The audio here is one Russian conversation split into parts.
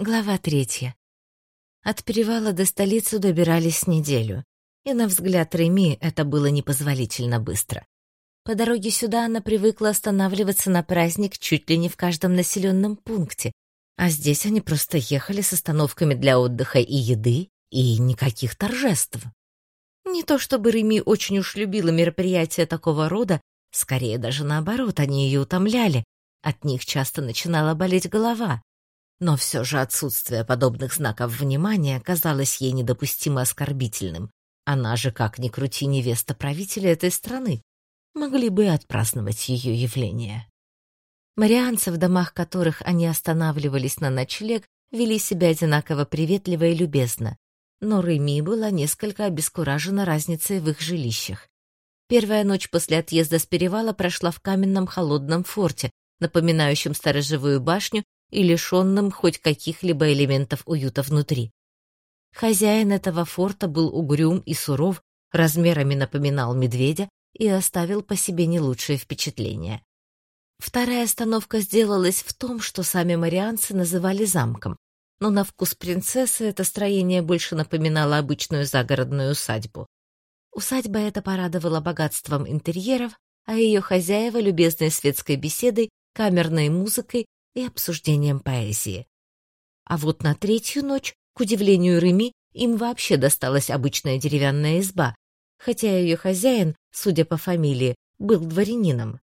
Глава третья. От перевала до столицы добирались неделю, и на взгляд Реми это было непозволительно быстро. По дороге сюда она привыкла останавливаться на праздник чуть ли не в каждом населенном пункте, а здесь они просто ехали с остановками для отдыха и еды, и никаких торжеств. Не то чтобы Реми очень уж любила мероприятия такого рода, скорее даже наоборот, они ее утомляли, от них часто начинала болеть голова. Но все же отсутствие подобных знаков внимания казалось ей недопустимо оскорбительным. Она же, как ни крути, невеста правителя этой страны. Могли бы отпраздновать ее явление. Марианцы, в домах которых они останавливались на ночлег, вели себя одинаково приветливо и любезно. Но Реми была несколько обескуражена разницей в их жилищах. Первая ночь после отъезда с перевала прошла в каменном холодном форте, напоминающем сторожевую башню и лишенным хоть каких-либо элементов уюта внутри. Хозяин этого форта был угрюм и суров, размерами напоминал медведя и оставил по себе не лучшее впечатление. Вторая остановка сделалась в том, что сами марианцы называли замком, но на вкус принцессы это строение больше напоминало обычную загородную усадьбу. Усадьба эта порадовала богатством интерьеров, а ее хозяева — любезной светской беседой, камерной музыкой и обсуждением поэзии. А вот на третью ночь, к удивлению Реми, им вообще досталась обычная деревянная изба, хотя ее хозяин, судя по фамилии, был дворянином.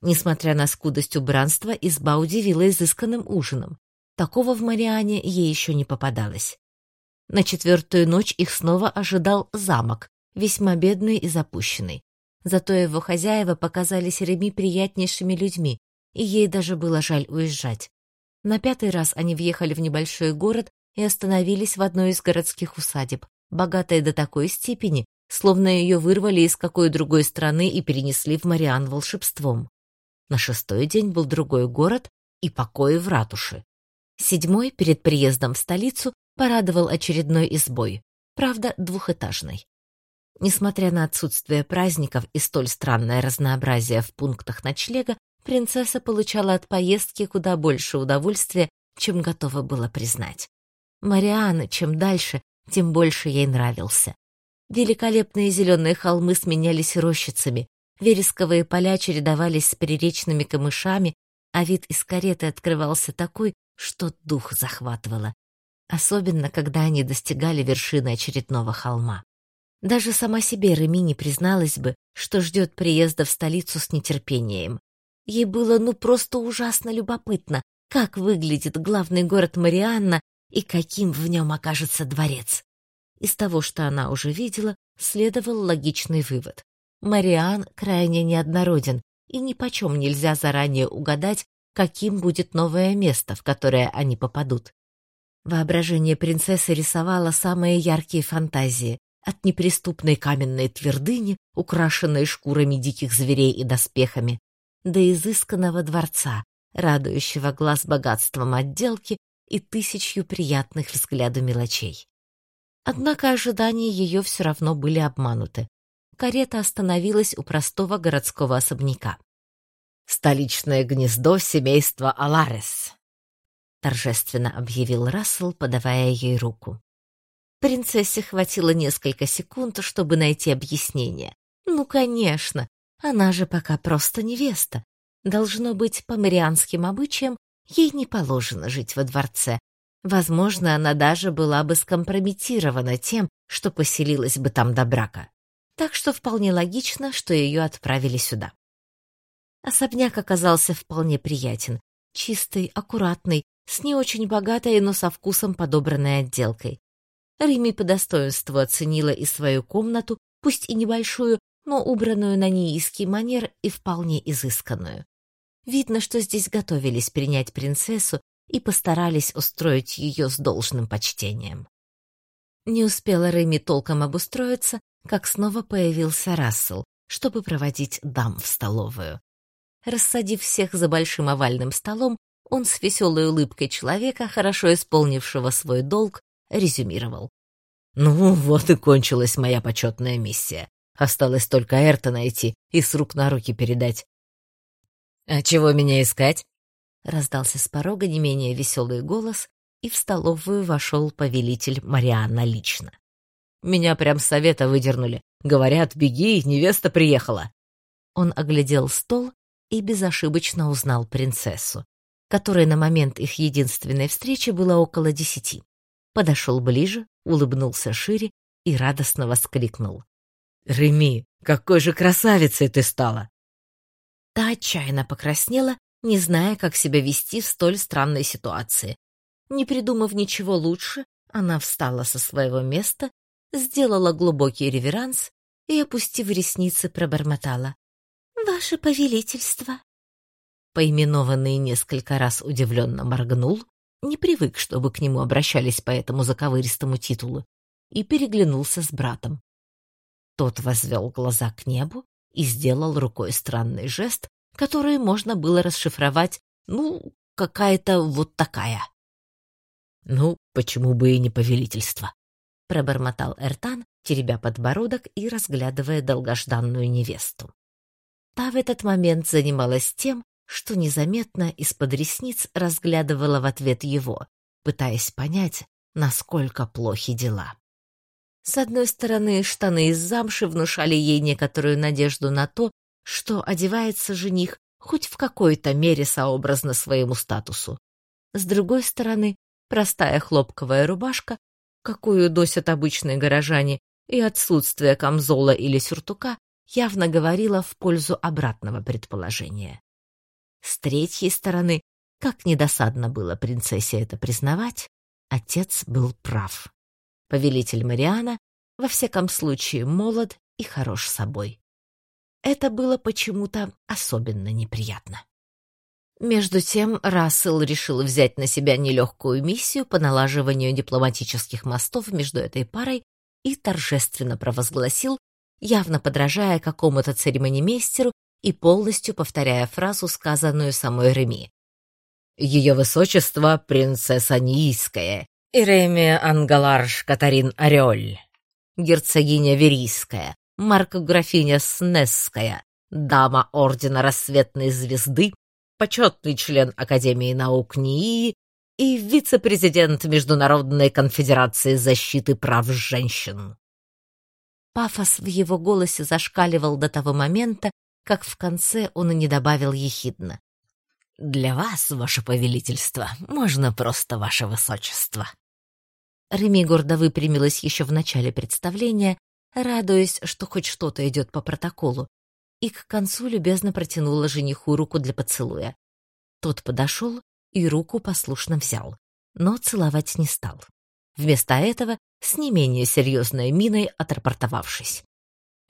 Несмотря на скудость убранства, изба удивила изысканным ужином. Такого в Мариане ей еще не попадалось. На четвертую ночь их снова ожидал замок, весьма бедный и запущенный. Зато его хозяева показались Реми приятнейшими людьми, и ей даже было жаль уезжать. На пятый раз они въехали в небольшой город и остановились в одной из городских усадеб, богатой до такой степени, словно ее вырвали из какой другой страны и перенесли в Мариан волшебством. На шестой день был другой город и покои в ратуше. Седьмой, перед приездом в столицу, порадовал очередной избой, правда, двухэтажной. Несмотря на отсутствие праздников и столь странное разнообразие в пунктах ночлега, принцесса получала от поездки куда больше удовольствия, чем готова была признать. Мариана, чем дальше, тем больше ей нравился. Великолепные зеленые холмы сменялись рощицами, вересковые поля чередовались с приречными камышами, а вид из кареты открывался такой, что дух захватывало. Особенно, когда они достигали вершины очередного холма. Даже сама себе Реми не призналась бы, что ждет приезда в столицу с нетерпением. Ей было ну просто ужасно любопытно, как выглядит главный город Марианна и каким в нем окажется дворец. Из того, что она уже видела, следовал логичный вывод. Мариан крайне неоднороден, и ни почем нельзя заранее угадать, каким будет новое место, в которое они попадут. Воображение принцессы рисовало самые яркие фантазии, от неприступной каменной твердыни, украшенной шкурами диких зверей и доспехами, до изысканного дворца, радующего глаз богатством отделки и тысячью приятных взгляду мелочей. Однако ожидания ее все равно были обмануты. Карета остановилась у простого городского особняка. «Столичное гнездо семейства Аларес», — торжественно объявил Рассел, подавая ей руку. Принцессе хватило несколько секунд, чтобы найти объяснение. Ну, конечно, она же пока просто невеста. Должно быть, по марианским обычаям ей не положено жить во дворце. Возможно, она даже была бы скомпрометирована тем, что поселилась бы там до брака. Так что вполне логично, что ее отправили сюда. Особняк оказался вполне приятен. Чистый, аккуратный, с не очень богатой, но со вкусом подобранной отделкой. Рими по достоинству оценила и свою комнату, пусть и небольшую, но убранную на неиский манер и вполне изысканную. Видно, что здесь готовились принять принцессу и постарались устроить ее с должным почтением. Не успела Рэми толком обустроиться, как снова появился Рассел, чтобы проводить дам в столовую. Рассадив всех за большим овальным столом, он с веселой улыбкой человека, хорошо исполнившего свой долг, резюмировал. «Ну, вот и кончилась моя почетная миссия. Осталось только Эрта найти и с рук на руки передать. «А чего меня искать?» — раздался с порога не менее веселый голос, и в столовую вошел повелитель Марианна лично. «Меня прям с совета выдернули. Говорят, беги, невеста приехала». Он оглядел стол и безошибочно узнал принцессу, которой на момент их единственной встречи было около десяти. Подошел ближе, улыбнулся шире и радостно воскликнул. «Реми, какой же красавицей ты стала!» Та отчаянно покраснела, не зная, как себя вести в столь странной ситуации. Не придумав ничего лучше, она встала со своего места, сделала глубокий реверанс и, опустив ресницы, пробормотала. «Ваше повелительство!» Поименованный несколько раз удивленно моргнул, не привык, чтобы к нему обращались по этому заковыристому титулу, и переглянулся с братом. Тот возвел глаза к небу и сделал рукой странный жест, который можно было расшифровать, ну, какая-то вот такая. «Ну, почему бы и не повелительство?» — пробормотал Эртан, теребя подбородок и разглядывая долгожданную невесту. Та в этот момент занималась тем, что незаметно из-под ресниц разглядывала в ответ его, пытаясь понять, насколько плохи дела. С одной стороны, штаны из замши внушали ей некоторую надежду на то, что одевается жених хоть в какой-то мере сообразно своему статусу. С другой стороны, простая хлопковая рубашка, какую носят обычные горожане, и отсутствие камзола или сюртука явно говорило в пользу обратного предположения. С третьей стороны, как недосадно было принцессе это признавать, отец был прав. Повелитель Мариана, во всяком случае, молод и хорош собой. Это было почему-то особенно неприятно. Между тем Рассел решил взять на себя нелегкую миссию по налаживанию дипломатических мостов между этой парой и торжественно провозгласил, явно подражая какому-то церемонимейстеру и полностью повторяя фразу, сказанную самой Реми. «Ее высочество — принцесса Нийская, Иремия Ангаларш Катарин Орель, герцогиня Верийская, марк-графиня Снесская, дама Ордена Рассветной Звезды, почетный член Академии наук НИИ и вице-президент Международной конфедерации защиты прав женщин. Пафос в его голосе зашкаливал до того момента, как в конце он и не добавил ехидно. «Для вас, ваше повелительство, можно просто ваше высочество». Реми гордо выпрямилась еще в начале представления, радуясь, что хоть что-то идет по протоколу, и к концу любезно протянула жениху руку для поцелуя. Тот подошел и руку послушно взял, но целовать не стал. Вместо этого с не менее серьезной миной отрапортовавшись.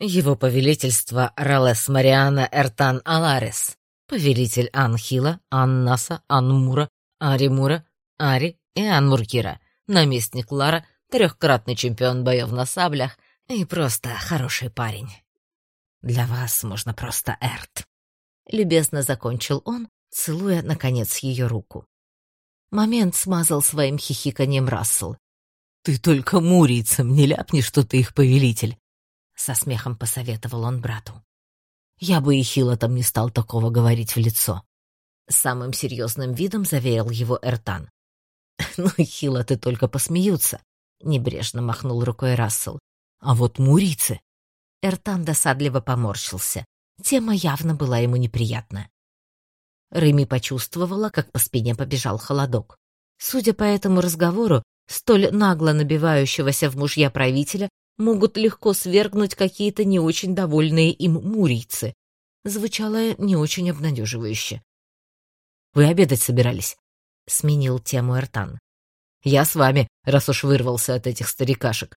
Его повелительство Ралес Мариана Эртан Аларес, повелитель Анхила, Аннаса, Анмура, Аримура, Ари и Анмуркира, наместник Лара, трехкратный чемпион боев на саблях и просто хороший парень. Для вас можно просто Эрт. Любезно закончил он, целуя, наконец, ее руку. Момент смазал своим хихиканием Рассел. «Ты только мурийцам не ляпни, что ты их повелитель. — со смехом посоветовал он брату. «Я бы и Хилотом не стал такого говорить в лицо». Самым серьезным видом заверил его Эртан. «Ну, Хилоты только посмеются», — небрежно махнул рукой Рассел. «А вот мурицы...» Эртан досадливо поморщился. Тема явно была ему неприятна. Реми почувствовала, как по спине побежал холодок. Судя по этому разговору, столь нагло набивающегося в мужья правителя могут легко свергнуть какие-то не очень довольные им мурийцы. Звучало не очень обнадеживающе. «Вы обедать собирались?» — сменил тему Эртан. «Я с вами, раз уж вырвался от этих старикашек».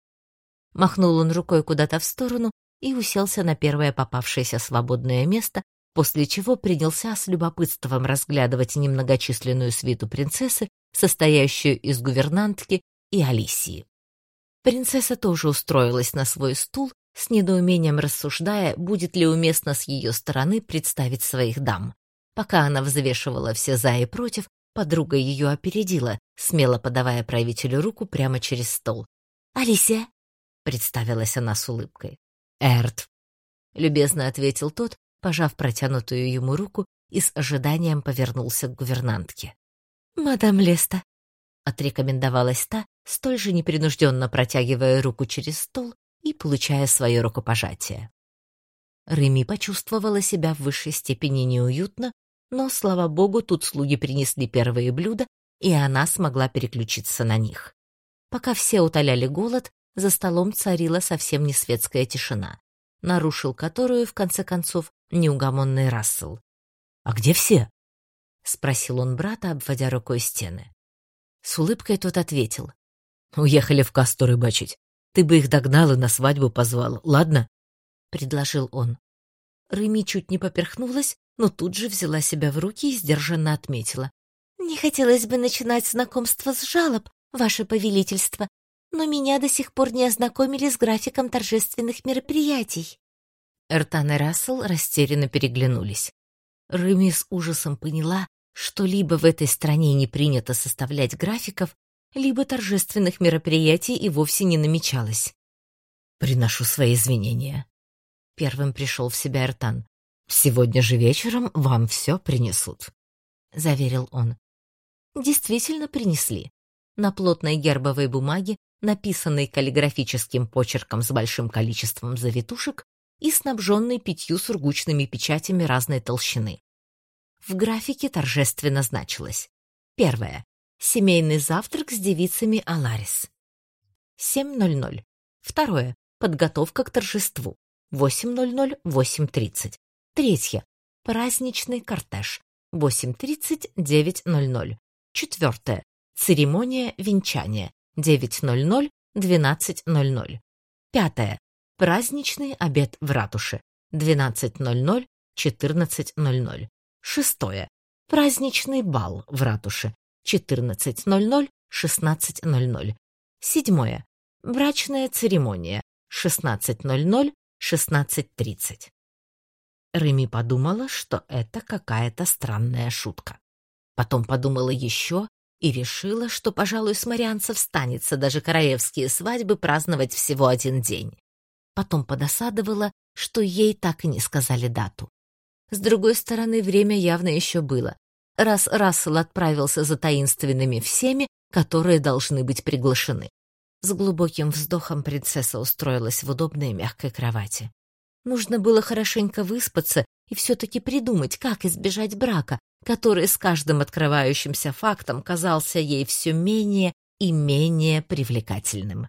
Махнул он рукой куда-то в сторону и уселся на первое попавшееся свободное место, после чего принялся с любопытством разглядывать немногочисленную свиту принцессы, состоящую из гувернантки и Алисии. Принцесса тоже устроилась на свой стул, с недоумением рассуждая, будет ли уместно с ее стороны представить своих дам. Пока она взвешивала все «за» и «против», подруга ее опередила, смело подавая правителю руку прямо через стол. «Алисия!» — представилась она с улыбкой. «Эрт!» — любезно ответил тот, пожав протянутую ему руку и с ожиданием повернулся к гувернантке. «Мадам Леста!» отрекомендовалась та, столь же непринужденно протягивая руку через стол и получая свое рукопожатие. Реми почувствовала себя в высшей степени неуютно, но, слава богу, тут слуги принесли первые блюда, и она смогла переключиться на них. Пока все утоляли голод, за столом царила совсем не светская тишина, нарушил которую, в конце концов, неугомонный Рассел. «А где все?» — спросил он брата, обводя рукой стены. С улыбкой тот ответил. «Уехали в касту рыбачить. Ты бы их догнал и на свадьбу позвал, ладно?» — предложил он. Рыми чуть не поперхнулась, но тут же взяла себя в руки и сдержанно отметила. «Не хотелось бы начинать знакомство с жалоб, ваше повелительство, но меня до сих пор не ознакомили с графиком торжественных мероприятий». Эртан и Рассел растерянно переглянулись. Рыми с ужасом поняла, что либо в этой стране не принято составлять графиков, либо торжественных мероприятий и вовсе не намечалось. «Приношу свои извинения». Первым пришел в себя Эртан. «Сегодня же вечером вам все принесут», — заверил он. Действительно принесли. На плотной гербовой бумаге написанный каллиграфическим почерком с большим количеством завитушек и снабженный пятью сургучными печатями разной толщины. В графике торжественно значилось. Первое. Семейный завтрак с девицами Аларис. 7.00. Второе. Подготовка к торжеству. 8.00, 8.30. Третье. Праздничный кортеж. 8.30, 9.00. Четвертое. Церемония венчания. 9.00, 12.00. Пятое. Праздничный обед в ратуше. 12.00, 14.00. Шестое. Праздничный бал в ратуше. 14.00, 16.00. Седьмое. Брачная церемония. 16.00, 16.30. Реми подумала, что это какая-то странная шутка. Потом подумала еще и решила, что, пожалуй, с марианцев станется даже королевские свадьбы праздновать всего один день. Потом подосадовала, что ей так и не сказали дату. С другой стороны, время явно еще было, раз Рассел отправился за таинственными всеми, которые должны быть приглашены. С глубоким вздохом принцесса устроилась в удобной мягкой кровати. Нужно было хорошенько выспаться и все-таки придумать, как избежать брака, который с каждым открывающимся фактом казался ей все менее и менее привлекательным.